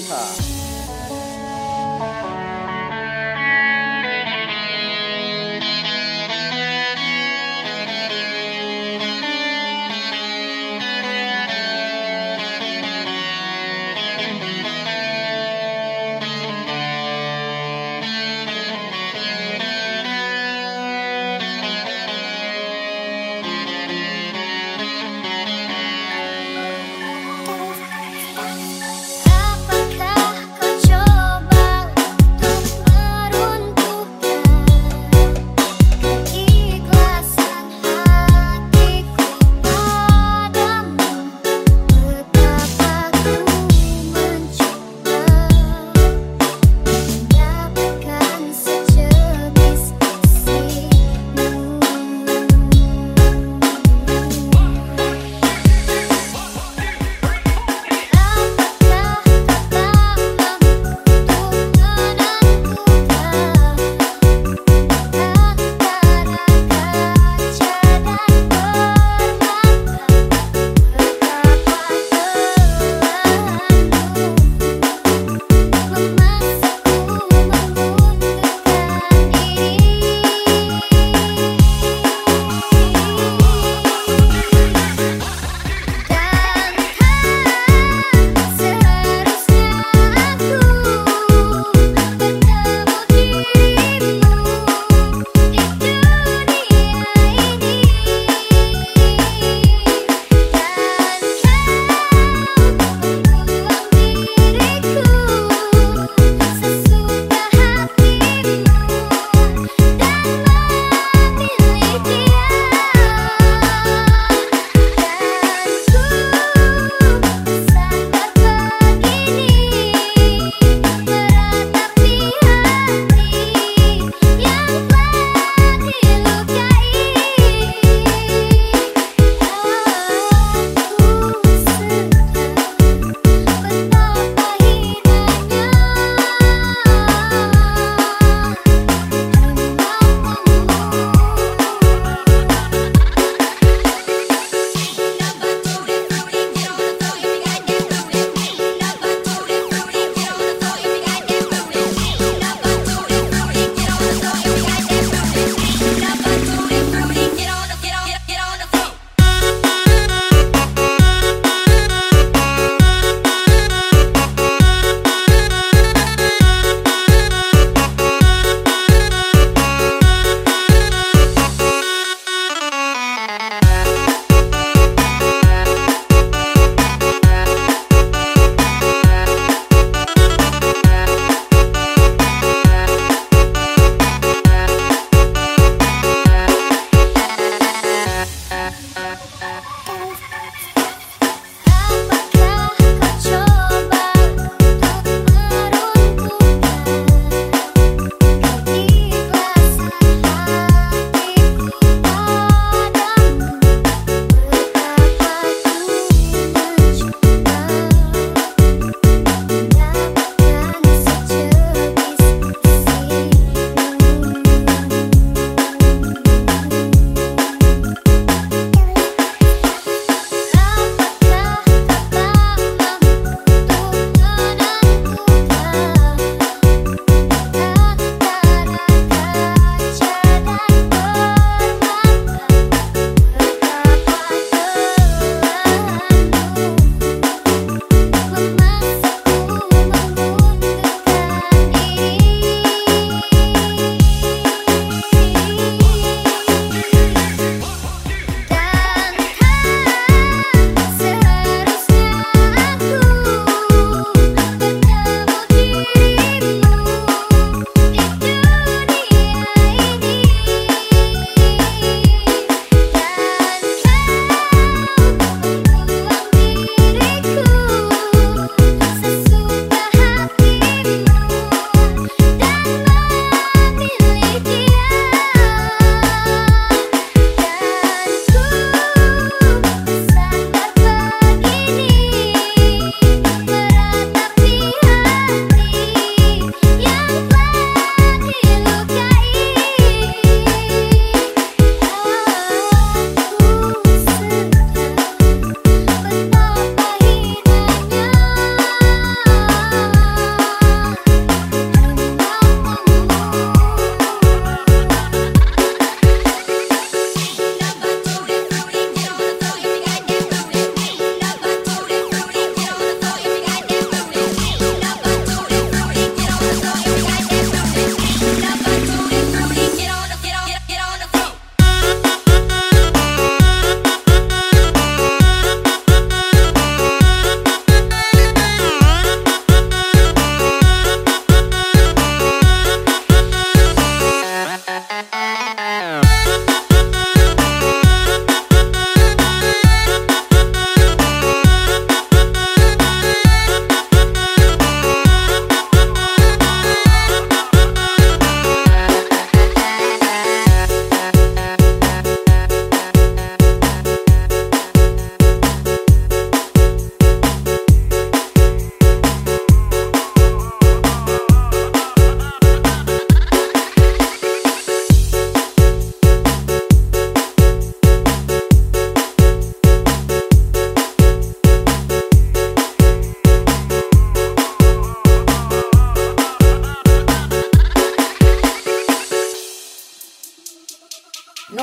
Yeehaw!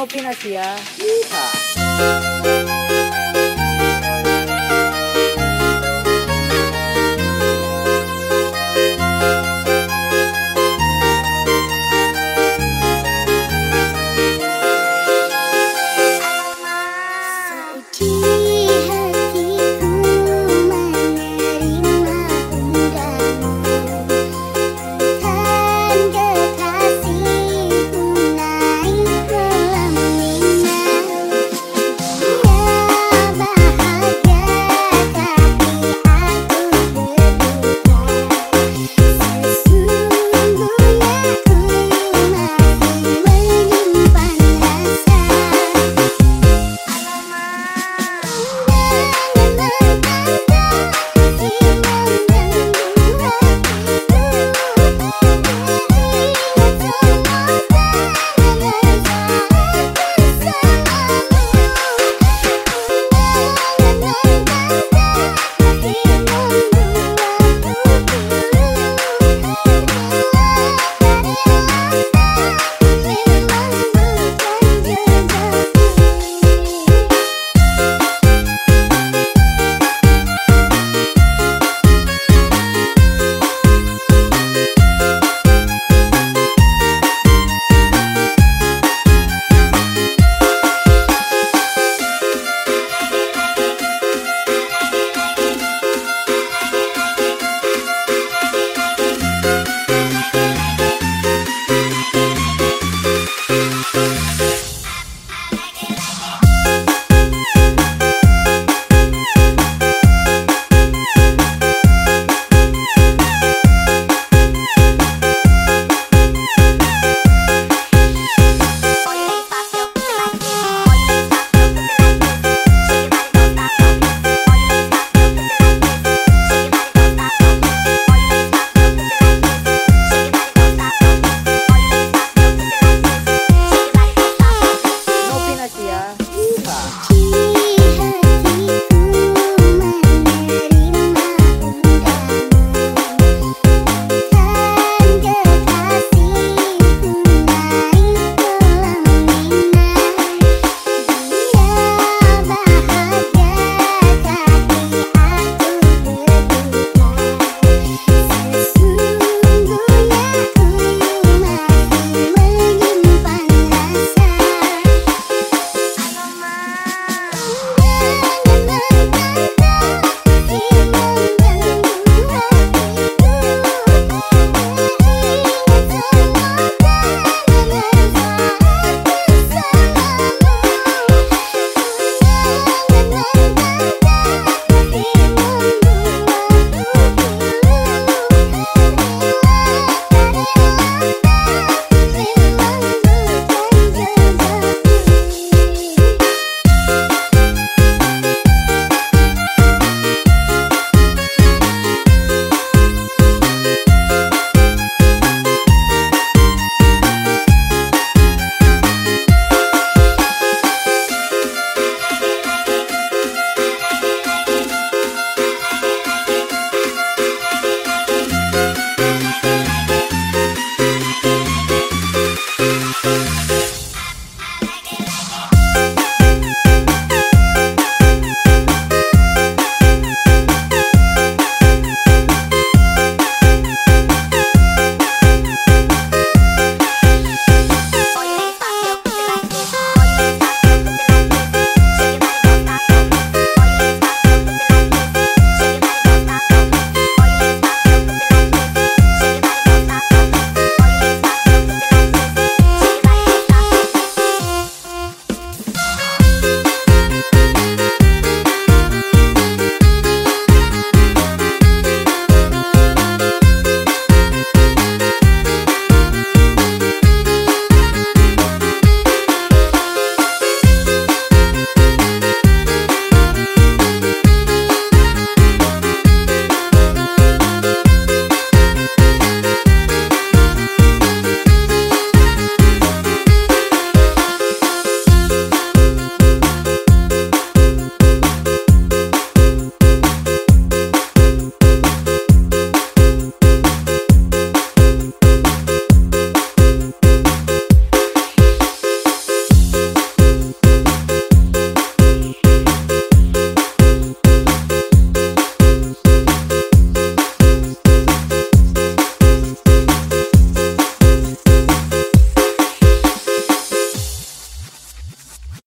Pilipinas siya. Yeehaw!